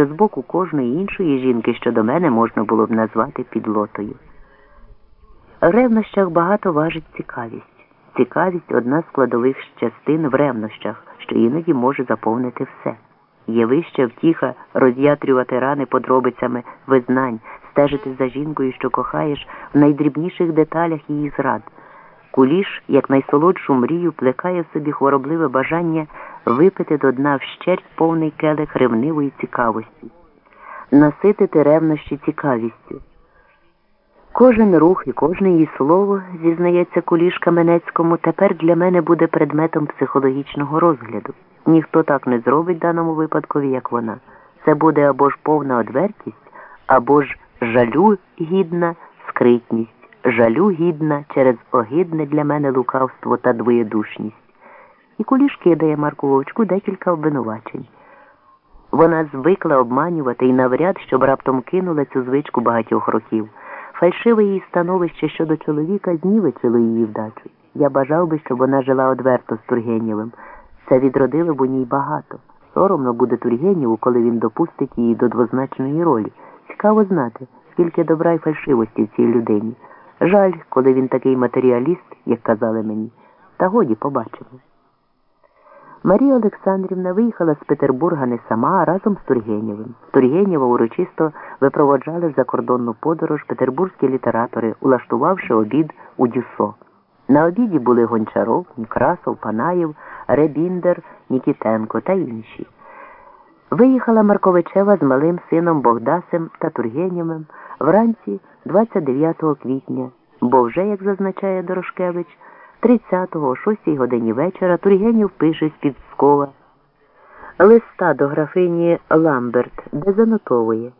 що з боку кожної іншої жінки, що до мене можна було б назвати підлотою. В ревнощах багато важить цікавість. Цікавість одна з складових частин в ревнощах, що іноді може заповнити все. Є вища втіха роз'ятрювати рани подробицями визнань, стежити за жінкою, що кохаєш, в найдрібніших деталях її зрад. Куліш, як найсолодшу мрію, плекає в собі хворобливе бажання випити до дна вщерть повний келих ревнивої цікавості, наситити ревнощі цікавістю. Кожен рух і кожне її слово, зізнається Куліш Каменецькому, тепер для мене буде предметом психологічного розгляду. Ніхто так не зробить даному випадкові, як вона. Це буде або ж повна одвертість, або ж жалю гідна скритність, жалю гідна через огидне для мене лукавство та двоєдушність. І Куліш кидає Марку Вовчку декілька обвинувачень. Вона звикла обманювати і навряд, щоб раптом кинула цю звичку багатьох років. Фальшиве її становище щодо чоловіка знівечило її вдачу. Я бажав би, щоб вона жила одверто з Тургенєвим. Це відродило б у ній багато. Соромно буде Тургенєву, коли він допустить її до двозначної ролі. Цікаво знати, скільки добра й фальшивості в цій людині. Жаль, коли він такий матеріаліст, як казали мені. Та годі побачимо. Марія Олександрівна виїхала з Петербурга не сама, а разом з Тургенєвим. Тургенєва урочисто випроводжали в закордонну подорож петербурзькі літератори, улаштувавши обід у Дюсо. На обіді були Гончаров, Некрасов, Панаєв, Ребіндер, Нікітенко та інші. Виїхала Марковичева з малим сином Богдасем та Тургенєвим вранці 29 квітня, бо вже, як зазначає Дорошкевич, 30-го о 6 годині вечора Тургенів пише з-під Пскова листа до графині Ламберт, де занотовує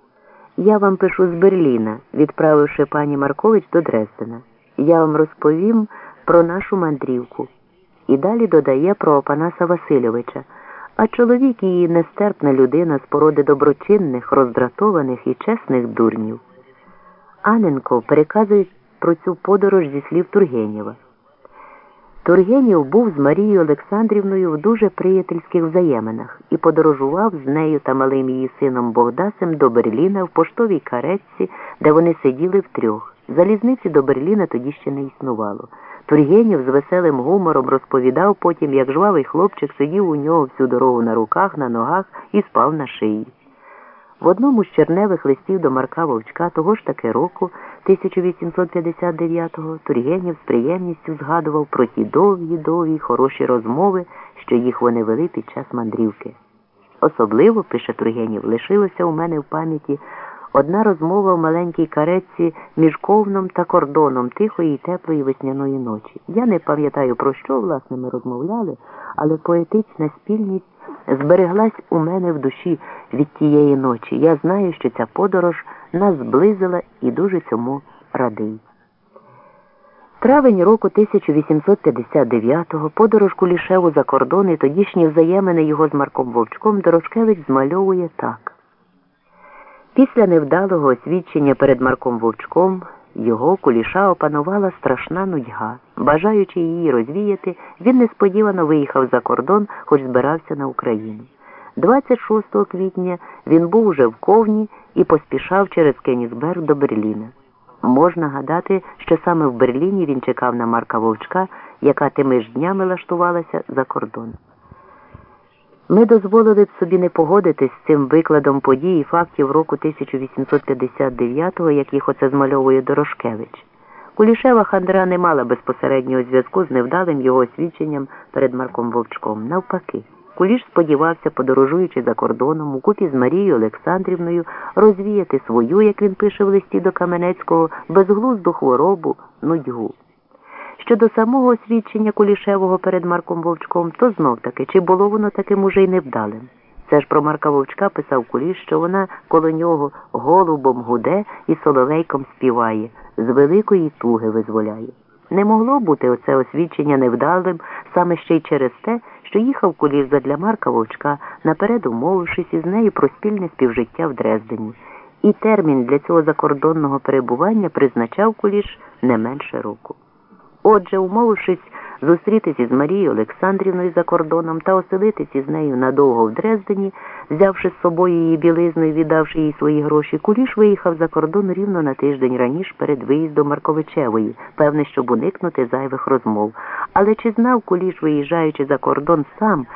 Я вам пишу з Берліна, відправивши пані Маркович до Дрездена. Я вам розповім про нашу мандрівку. І далі додає про Опанаса Васильовича. А чоловік її нестерпна людина з породи доброчинних, роздратованих і чесних дурнів. Аненко переказує про цю подорож зі слів Тургенєва. Тургенєв був з Марією Олександрівною в дуже приятельських взаєминах і подорожував з нею та малим її сином Богдасем до Берліна в поштовій каретці, де вони сиділи втрьох. Залізниці до Берліна тоді ще не існувало. Тургенєв з веселим гумором розповідав потім, як жвавий хлопчик сидів у нього всю дорогу на руках, на ногах і спав на шиї. В одному з черневих листів до Марка Вовчка того ж таки року, 1859-го, Тургенєв з приємністю згадував про ті довгі-довгі хороші розмови, що їх вони вели під час мандрівки. Особливо, пише Тургенєв, лишилося у мене в пам'яті одна розмова в маленькій каретці між ковном та кордоном тихої і теплої весняної ночі. Я не пам'ятаю, про що, власне, ми розмовляли, але поетична спільність збереглась у мене в душі від тієї ночі. Я знаю, що ця подорож нас зблизила і дуже цьому радий. Травень року 1859-го подорож Кулішеву за кордон і тодішні взаємини його з Марком Вовчком Дорошкевич змальовує так. Після невдалого освідчення перед Марком Вовчком його куліша опанувала страшна нудьга. Бажаючи її розвіяти, він несподівано виїхав за кордон, хоч збирався на Україну. 26 квітня він був уже в Ковні і поспішав через Кенігсберг до Берліна. Можна гадати, що саме в Берліні він чекав на Марка Вовчка, яка тими ж днями лаштувалася за кордон. Ми дозволили б собі не погодитись з цим викладом подій і фактів року 1859-го, як їх оце змальовує Дорошкевич. Кулішева хандра не мала безпосереднього зв'язку з невдалим його освідченням перед Марком Вовчком. Навпаки, Куліш сподівався, подорожуючи за кордоном, у купі з Марією Олександрівною, розвіяти свою, як він пише в листі до Каменецького, безглузду хворобу, нудьгу. Щодо самого освідчення Кулішевого перед Марком Вовчком, то знов таки, чи було воно таким уже й невдалим. Це ж про Марка Вовчка писав Куліш, що вона коло нього голубом гуде і соловейком співає, з великої туги визволяє. Не могло бути оце освідчення невдалим саме ще й через те, що їхав Куліш задля Марка Вовчка, наперед умовившись із нею про спільне співжиття в Дрездені. І термін для цього закордонного перебування призначав Куліш не менше року. Отже, умовившись зустрітися з Марією Олександрівною за кордоном та оселитися із нею надовго в Дрездені, взявши з собою її білизну і віддавши їй свої гроші, Куліш виїхав за кордон рівно на тиждень раніше перед виїздом Марковичевої, певне, щоб уникнути зайвих розмов. Але чи знав Куліш, виїжджаючи за кордон сам,